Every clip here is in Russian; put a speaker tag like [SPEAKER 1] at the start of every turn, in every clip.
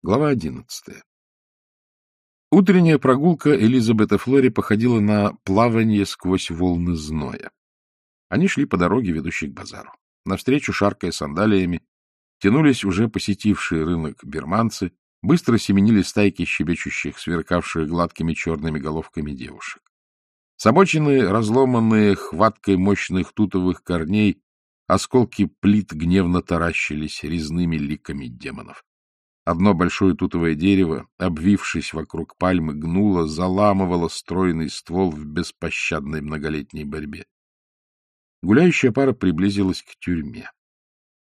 [SPEAKER 1] Глава одиннадцатая. Утренняя прогулка Элизабета Флори походила на плавание сквозь волны зноя. Они шли по дороге, ведущей к базару. Навстречу, шаркая сандалиями, тянулись уже посетившие рынок берманцы, быстро семенили стайки щебечущих, сверкавших гладкими черными головками девушек. С обочины, разломанные хваткой мощных тутовых корней, осколки плит гневно таращились резными ликами демонов. Одно большое тутовое дерево, обвившись вокруг пальмы, гнуло, заламывало стройный ствол в беспощадной многолетней борьбе. Гуляющая пара приблизилась к тюрьме.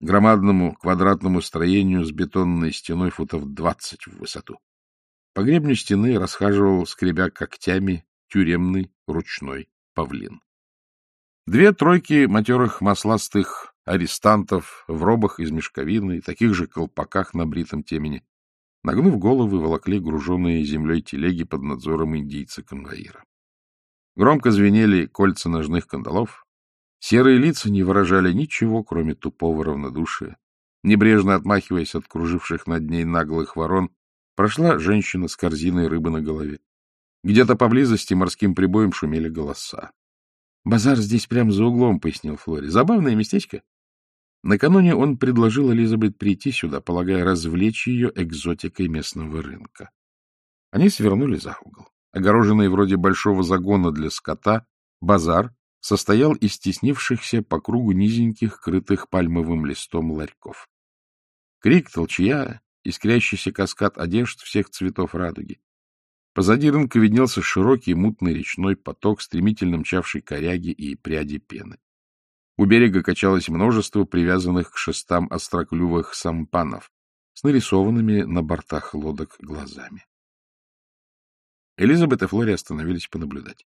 [SPEAKER 1] Громадному квадратному строению с бетонной стеной футов двадцать в высоту. По гребню стены расхаживал, скребя когтями, тюремный ручной павлин. Две тройки матерых масластых арестантов в робах из мешковины и таких же колпаках на бритом темени, нагнув головы, волокли груженные землей телеги под надзором индийца-конвоира. Громко звенели кольца ножных кандалов, серые лица не выражали ничего, кроме тупого равнодушия. Небрежно отмахиваясь от круживших над ней наглых ворон, прошла женщина с корзиной рыбы на голове. Где-то поблизости морским прибоем шумели голоса. Базар здесь прямо за углом, — пояснил Флори. Забавное местечко. Накануне он предложил Элизабет прийти сюда, полагая развлечь ее экзотикой местного рынка. Они свернули за угол. Огороженный вроде большого загона для скота, базар состоял из стеснившихся по кругу низеньких, крытых пальмовым листом ларьков. Крик, толчья, искрящийся каскад одежд всех цветов радуги. Позади рынка виднелся широкий мутный речной поток, стремительно мчавший коряги и пряди пены. У берега качалось множество привязанных к шестам остроклювых сампанов с нарисованными на бортах лодок глазами. Элизабет и Флори остановились понаблюдать.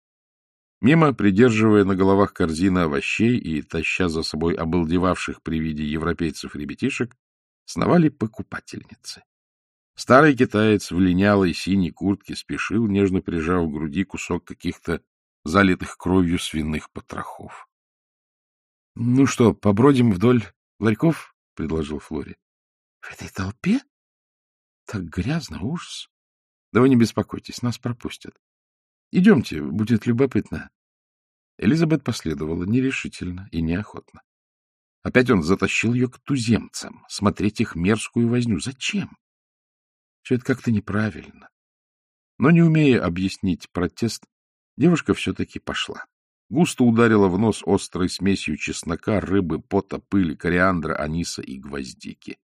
[SPEAKER 1] Мимо, придерживая на головах корзины овощей и таща за собой обалдевавших при виде европейцев ребятишек, сновали покупательницы. Старый китаец в линялой синей куртке спешил, нежно прижав к груди кусок каких-то залитых кровью свиных потрохов. — Ну что, побродим вдоль ларьков? — предложил Флори. — В этой толпе? Так грязно, ужас. Да вы не беспокойтесь, нас пропустят. Идемте, будет любопытно. Элизабет последовала нерешительно и неохотно. Опять он затащил ее к туземцам, смотреть их мерзкую возню. Зачем? Все это как-то неправильно. Но не умея объяснить протест, девушка все-таки пошла. Густо ударила в нос острой смесью чеснока, рыбы, пота, пыли, кориандра, аниса и гвоздики.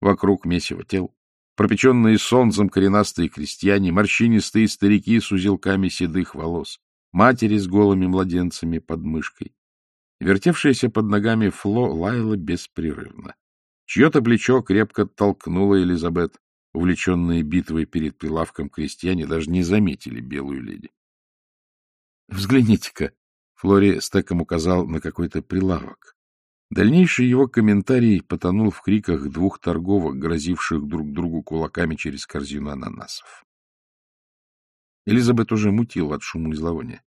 [SPEAKER 1] Вокруг месива тел, пропеченные солнцем коренастые крестьяне, морщинистые старики с узелками седых волос, матери с голыми младенцами под мышкой. Вертевшаяся под ногами Фло лаяла беспрерывно. Чье-то плечо крепко толкнуло Элизабет. Увлеченные битвой перед прилавком крестьяне даже не заметили белую леди. — Взгляните-ка! — Флори стеком указал на какой-то прилавок. Дальнейший его комментарий потонул в криках двух торговок, грозивших друг другу кулаками через корзину ананасов. Элизабет уже мутила от шума и зловония.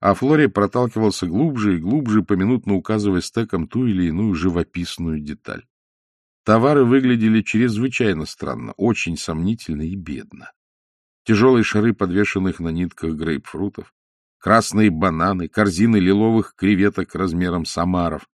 [SPEAKER 1] А Флори проталкивался глубже и глубже, поминутно указывая стеком ту или иную живописную деталь. Товары выглядели чрезвычайно странно, очень сомнительно и бедно. Тяжелые шары подвешенных на нитках грейпфрутов, красные бананы, корзины лиловых креветок размером с омаров,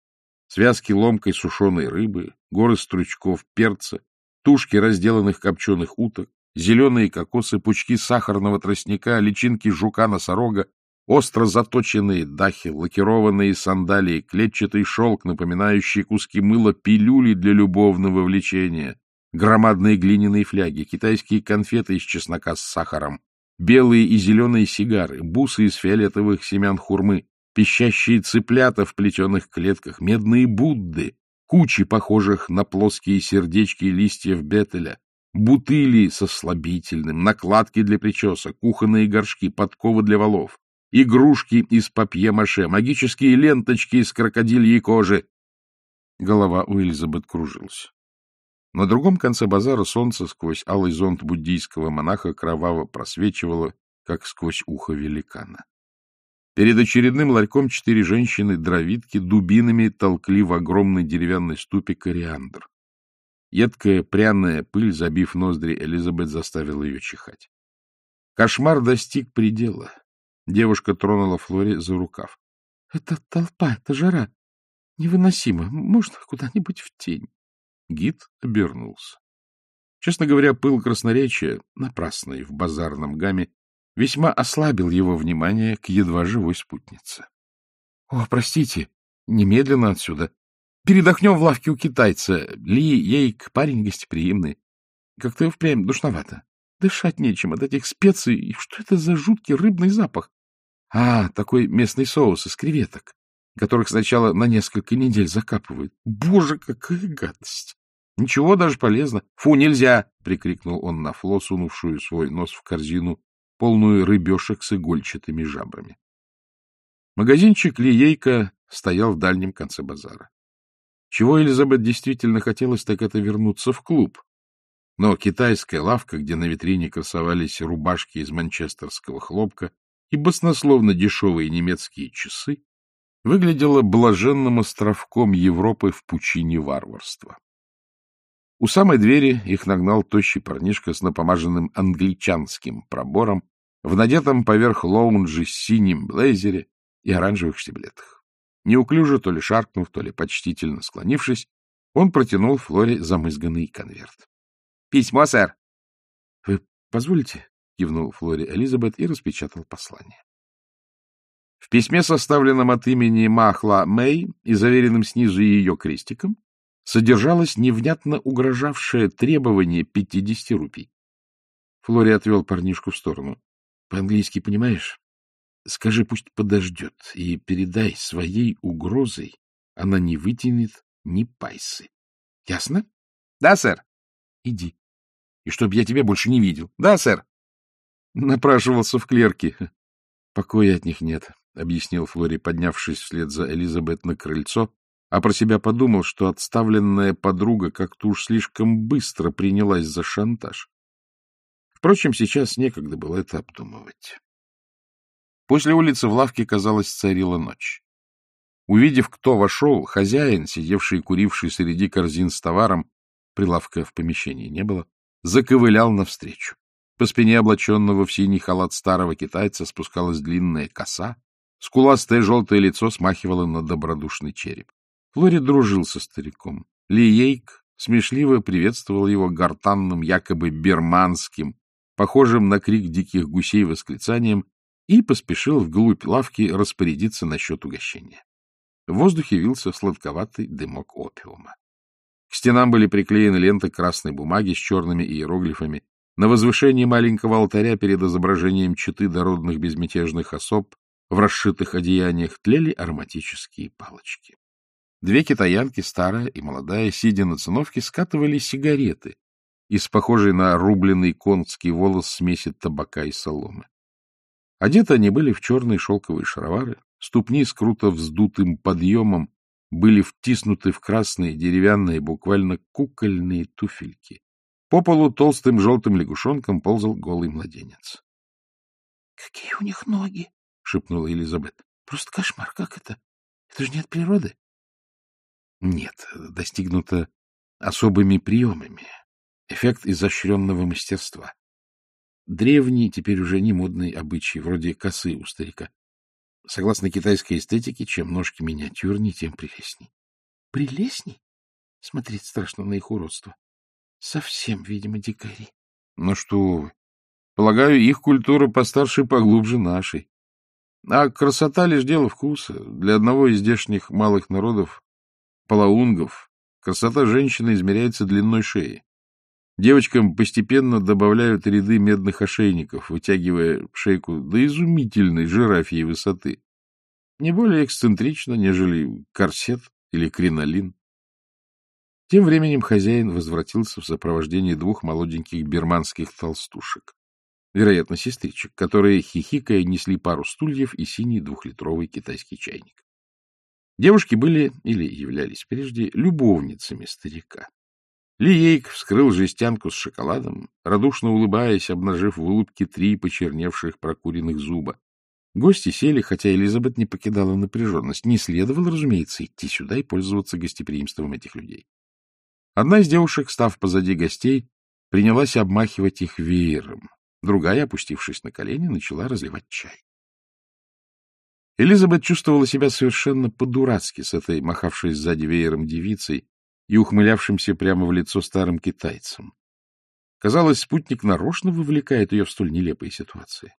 [SPEAKER 1] связки ломкой сушеной рыбы, горы стручков перца, тушки разделанных копченых уток, зеленые кокосы, пучки сахарного тростника, личинки жука-носорога, остро заточенные дахи, лакированные сандалии, клетчатый шелк, напоминающий куски мыла, пилюли для любовного влечения, громадные глиняные фляги, китайские конфеты из чеснока с сахаром, белые и зеленые сигары, бусы из фиолетовых семян хурмы, пищащие цыплята в плетеных клетках, медные Будды, кучи похожих на плоские сердечки листьев бетеля, бутыли со слабительным, накладки для причесок, кухонные горшки, подковы для валов, игрушки из папье-маше, магические ленточки из крокодильей кожи. Голова у Элизабет кружилась. На другом конце базара солнце сквозь алый зонт буддийского монаха кроваво просвечивало, как сквозь ухо великана. Перед очередным ларьком четыре женщины-дровитки дубинами толкли в огромный деревянный ступе кориандр. Едкая пряная пыль, забив ноздри, Элизабет заставила ее чихать. Кошмар достиг предела. Девушка тронула Флори за рукав. — Это толпа, это жара. Невыносимо. Можно куда-нибудь в тень? Гид обернулся. Честно говоря, пыл красноречия, напрасный в базарном гамме, весьма ослабил его внимание к едва живой спутнице. — О, простите, немедленно отсюда. Передохнем в лавке у китайца. Ли, Ейк, парень гостеприимный. Как-то впрямь душновато. Дышать нечем от этих специй. И что это за жуткий рыбный запах? А, такой местный соус из креветок, которых сначала на несколько недель закапывают. Боже, какая гадость! Ничего даже полезно. Фу, нельзя! — прикрикнул он на Фло, сунувшую свой нос в корзину, полную рыбешек с игольчатыми жабрами. Магазинчик Лиейка стоял в дальнем конце базара. Чего Элизабет действительно хотелось, так это вернуться в клуб. Но китайская лавка, где на витрине красовались рубашки из манчестерского хлопка и баснословно дешевые немецкие часы, выглядела блаженным островком Европы в пучине варварства. У самой двери их нагнал тощий парнишка с напомаженным англичанским пробором, в надетом поверх лоунжи синим блейзере и оранжевых штиблетах. Неуклюже, то ли шаркнув, то ли почтительно склонившись, он протянул Флоре замызганный конверт. — Письмо, сэр. — Вы позволите? — кивнул Флоре Элизабет и распечатал послание. В письме, составленном от имени Махла Мэй и заверенным снизу ее крестиком, содержалось невнятно угрожавшее требование 50 рупий. Флори отвел парнишку в сторону. — По-английски понимаешь? Скажи, пусть подождет, и передай своей угрозой, она не вытянет ни пайсы. Ясно? — Да, сэр. — Иди. И чтоб я тебя больше не видел. — Да, сэр. Напрашивался в клерки. — Покоя от них нет, — объяснил Флори, поднявшись вслед за Элизабет на крыльцо а про себя подумал, что отставленная подруга как-то уж слишком быстро принялась за шантаж. Впрочем, сейчас некогда было это обдумывать. После улицы в лавке, казалось, царила ночь. Увидев, кто вошел, хозяин, сидевший и куривший среди корзин с товаром, прилавка в помещении не было, заковылял навстречу. По спине облаченного в синий халат старого китайца спускалась длинная коса, скуластое желтое лицо смахивало на добродушный череп. Флори дружил со стариком. Ли Ейк смешливо приветствовал его гортанным, якобы берманским, похожим на крик диких гусей восклицанием, и поспешил вглубь лавки распорядиться насчет угощения. В воздухе вился сладковатый дымок опиума. К стенам были приклеены ленты красной бумаги с черными иероглифами. На возвышении маленького алтаря перед изображением читы дородных безмятежных особ в расшитых одеяниях тлели ароматические палочки. Две китаянки, старая и молодая, сидя на циновке, скатывали сигареты из похожей на рубленый конский волос смеси табака и соломы. Одеты они были в черные шелковые шаровары, ступни с круто вздутым подъемом были втиснуты в красные деревянные, буквально кукольные туфельки. По полу толстым желтым лягушонком ползал голый младенец. — Какие у них ноги! — шепнула Елизабет. — Просто кошмар, как это? Это же не от природы. Нет, достигнуто особыми приемами. Эффект изощренного мастерства. Древний, теперь уже не модный обычай, вроде косы у старика. Согласно китайской эстетике, чем ножки миниатюрнее, тем прелестней. Прелестней? Смотреть страшно на их уродство. Совсем, видимо, дикари. Ну что. Полагаю, их культура постарше и поглубже нашей. А красота лишь дело вкуса. Для одного из здешних малых народов полаунгов красота женщины измеряется длиной шеи. Девочкам постепенно добавляют ряды медных ошейников, вытягивая шейку до изумительной жирафьей высоты. Не более эксцентрично, нежели корсет или кринолин. Тем временем хозяин возвратился в сопровождении двух молоденьких берманских толстушек, вероятно, сестричек, которые, хихикая, несли пару стульев и синий двухлитровый китайский чайник. Девушки были, или являлись прежде, любовницами старика. Лиейк вскрыл жестянку с шоколадом, радушно улыбаясь, обнажив в улыбке три почерневших прокуренных зуба. Гости сели, хотя Элизабет не покидала напряженность. Не следовало, разумеется, идти сюда и пользоваться гостеприимством этих людей. Одна из девушек, став позади гостей, принялась обмахивать их веером. Другая, опустившись на колени, начала разливать чай. Элизабет чувствовала себя совершенно по-дурацки с этой махавшей сзади веером девицей и ухмылявшимся прямо в лицо старым китайцем. Казалось, спутник нарочно вовлекает ее в столь нелепые ситуации.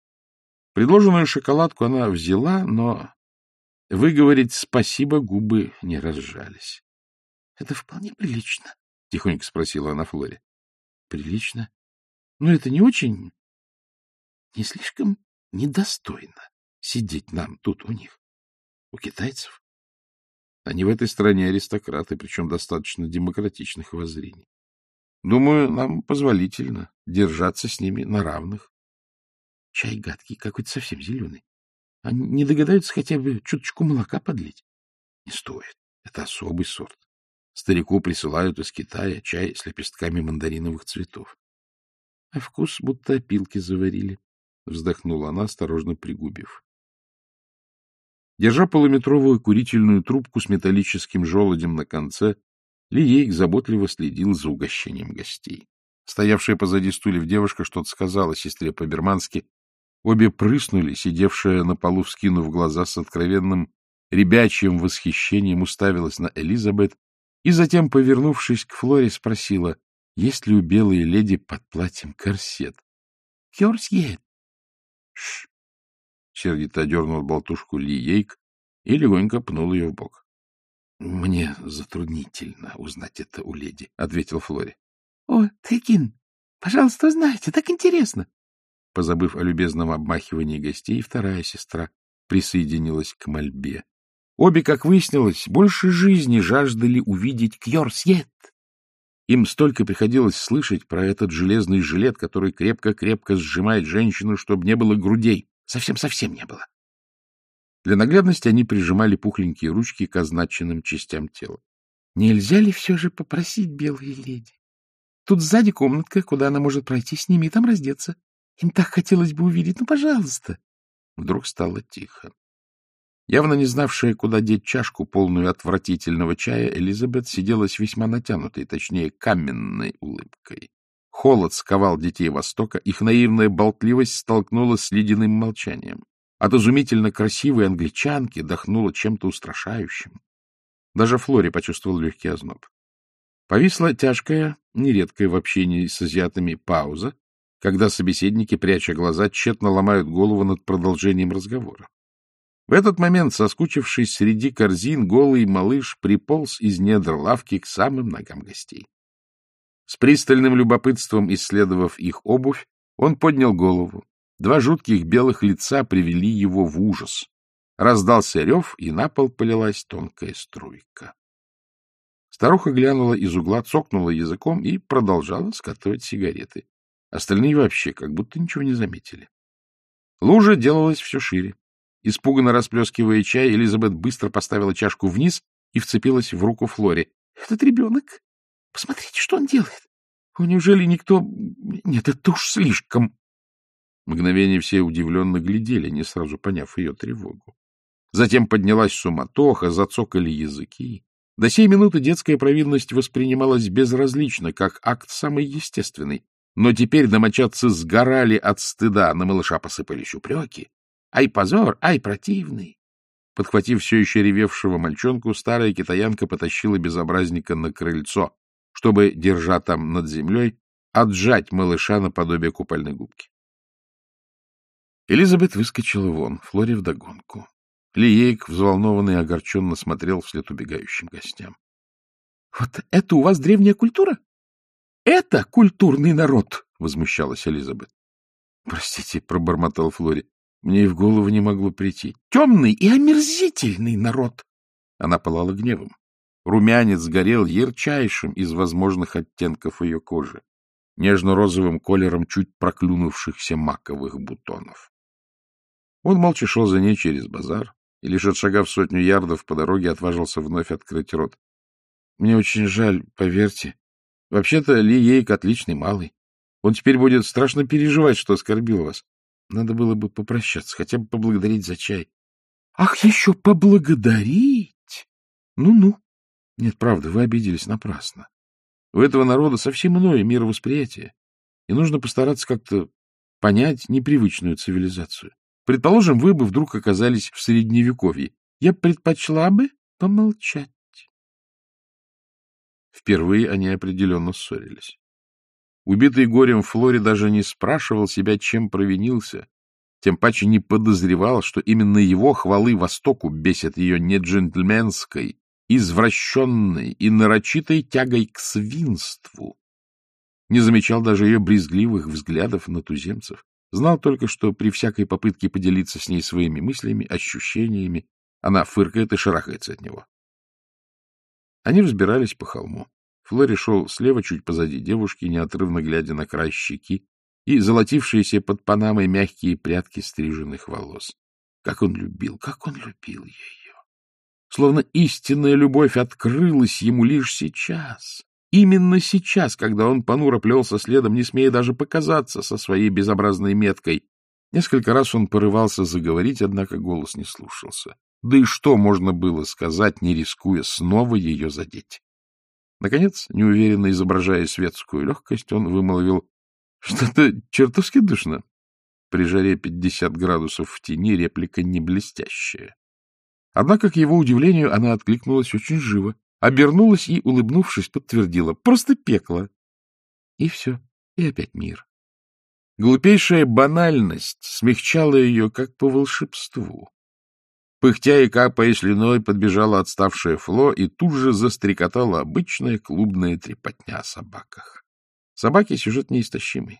[SPEAKER 1] Предложенную шоколадку она взяла, но выговорить спасибо губы не разжались. — Это вполне прилично, — тихонько спросила она Флоре. — Прилично? Но это не очень... не слишком недостойно сидеть нам тут у них, у китайцев. Они в этой стране аристократы, причем достаточно демократичных воззрений. Думаю, нам позволительно держаться с ними на равных. Чай гадкий, какой-то совсем зеленый. Они не догадаются хотя бы чуточку молока подлить? Не стоит. Это особый сорт. Старику присылают из Китая чай с лепестками мандариновых цветов. А вкус будто опилки заварили, — вздохнула она, осторожно пригубив. Держа полуметровую курительную трубку с металлическим желудем на конце, ли Ейк заботливо следил за угощением гостей. Стоявшая позади стульев девушка что-то сказала сестре по-бермански. Обе прыснули, сидевшая на полу, вскинув глаза с откровенным ребячьим восхищением, уставилась на Элизабет и затем, повернувшись к Флоре, спросила, есть ли у белой леди под платьем корсет. — Кёрсьет. — Ш! — сердито одернул болтушку Ли Ейк и легонько пнул ее в бок. — Мне затруднительно узнать это у леди, — ответил Флори. — О, Текин, пожалуйста, узнайте, так интересно. Позабыв о любезном обмахивании гостей, вторая сестра присоединилась к мольбе. Обе, как выяснилось, больше жизни жаждали увидеть Кьорсьет. Им столько приходилось слышать про этот железный жилет, который крепко-крепко сжимает женщину, чтобы не было грудей. Совсем-совсем не было. Для наглядности они прижимали пухленькие ручки к означенным частям тела. — Нельзя ли все же попросить белые леди? Тут сзади комнатка, куда она может пройти с ними и там раздеться. Им так хотелось бы увидеть. Ну, пожалуйста. Вдруг стало тихо. Явно не знавшая, куда деть чашку, полную отвратительного чая, Элизабет с весьма натянутой, точнее, каменной улыбкой. Холод сковал детей Востока, их наивная болтливость столкнулась с ледяным молчанием. От изумительно красивой англичанки дохнуло чем-то устрашающим. Даже Флори почувствовал легкий озноб. Повисла тяжкая, нередкая в общении с азиатами пауза, когда собеседники, пряча глаза, тщетно ломают голову над продолжением разговора. В этот момент, соскучившись среди корзин, голый малыш приполз из недр лавки к самым ногам гостей. С пристальным любопытством исследовав их обувь, он поднял голову, Два жутких белых лица привели его в ужас. Раздался рев, и на пол полилась тонкая струйка. Старуха глянула из угла, цокнула языком и продолжала скатывать сигареты. Остальные вообще как будто ничего не заметили. Лужа делалась все шире. Испуганно расплескивая чай, Элизабет быстро поставила чашку вниз и вцепилась в руку Флори. — Этот ребенок? Посмотрите, что он делает. Неужели никто... Нет, это уж слишком. Мгновение все удивленно глядели, не сразу поняв ее тревогу. Затем поднялась суматоха, зацокали языки. До сей минуты детская провинность воспринималась безразлично, как акт самый естественный. Но теперь домочадцы сгорали от стыда, на малыша посыпались упреки. «Ай, позор! Ай, противный!» Подхватив все еще ревевшего мальчонку, старая китаянка потащила безобразника на крыльцо, чтобы, держа там над землей, отжать малыша наподобие купальной губки. Элизабет выскочила вон, Флори вдогонку. Лиейк, взволнованный и огорченно смотрел вслед убегающим гостям. — Вот это у вас древняя культура? Это культурный народ! — возмущалась Элизабет. — Простите, — пробормотал Флори, — мне и в голову не могло прийти. — Темный и омерзительный народ! Она пылала гневом. Румянец горел ярчайшим из возможных оттенков ее кожи, нежно-розовым колером чуть проклюнувшихся маковых бутонов. Он молча шел за ней через базар, и лишь отшагав сотню ярдов по дороге отважился вновь открыть рот. — Мне очень жаль, поверьте. Вообще-то Ли Ейк отличный малый. Он теперь будет страшно переживать, что оскорбил вас. Надо было бы попрощаться, хотя бы поблагодарить за чай. — Ах, еще поблагодарить? Ну-ну. Нет, правда, вы обиделись напрасно. У этого народа совсем иное мировосприятие, и нужно постараться как-то понять непривычную цивилизацию. Предположим, вы бы вдруг оказались в Средневековье. Я предпочла бы помолчать. Впервые они определенно ссорились. Убитый горем Флори даже не спрашивал себя, чем провинился, тем паче не подозревал, что именно его хвалы Востоку бесят ее неджентльменской, извращенной и нарочитой тягой к свинству. Не замечал даже ее брезгливых взглядов на туземцев. Знал только, что при всякой попытке поделиться с ней своими мыслями, ощущениями, она фыркает и шарахается от него. Они взбирались по холму. Флори шел слева, чуть позади девушки, неотрывно глядя на край щеки и золотившиеся под панамой мягкие прядки стриженных волос. Как он любил, как он любил ее! Словно истинная любовь открылась ему лишь сейчас. Именно сейчас, когда он понуро плелся следом, не смея даже показаться со своей безобразной меткой. Несколько раз он порывался заговорить, однако голос не слушался. Да и что можно было сказать, не рискуя снова ее задеть? Наконец, неуверенно изображая светскую легкость, он вымолвил «Что-то чертовски душно». При жаре 50 градусов в тени реплика не блестящая. Однако, к его удивлению, она откликнулась очень живо, обернулась и, улыбнувшись, подтвердила «Просто пекло». И все, и опять мир. Глупейшая банальность смягчала ее, как по волшебству. Пыхтя и капая слюной подбежала отставшая Фло и тут же застрекотала обычная клубная трепотня о собаках. Собаки — сюжет неистощимый.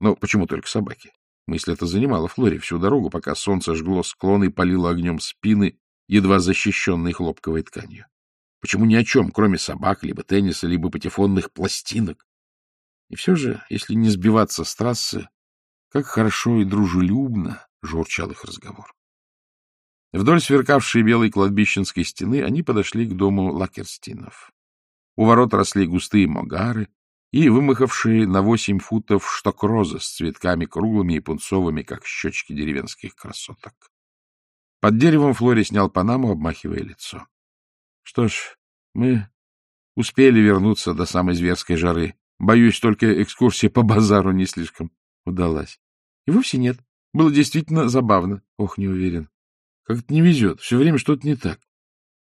[SPEAKER 1] Но почему только собаки? Мысль эта занимала Флоре всю дорогу, пока солнце жгло склоны и палило огнем спины, едва защищенной хлопковой тканью. Почему ни о чем, кроме собак, либо тенниса, либо патефонных пластинок? И все же, если не сбиваться с трассы, как хорошо и дружелюбно журчал их разговор. Вдоль сверкавшей белой кладбищенской стены они подошли к дому Лакерстинов. У ворот росли густые могары и вымахавшие на восемь футов штокрозы с цветками круглыми и пунцовыми, как щечки деревенских красоток. Под деревом Флори снял панаму, обмахивая лицо. Что ж, мы успели вернуться до самой зверской жары. Боюсь, только экскурсия по базару не слишком удалась. И вовсе нет. Было действительно забавно. Ох, не уверен. Как-то не везет. Все время что-то не так.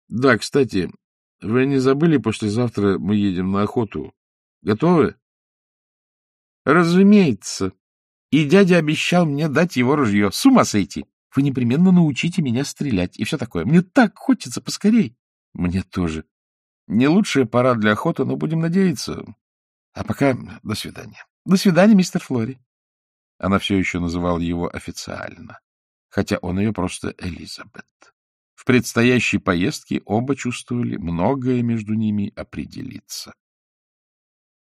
[SPEAKER 1] Да, кстати, вы не забыли, послезавтра мы едем на охоту. Готовы? Разумеется. И дядя обещал мне дать его ружье. С ума сойти. Вы непременно научите меня стрелять и все такое. Мне так хочется поскорей. Мне тоже. Не лучшая пора для охоты, но будем надеяться. А пока до свидания. До свидания, мистер Флори. Она все еще называла его официально хотя он ее просто Элизабет. В предстоящей поездке оба чувствовали многое между ними определиться.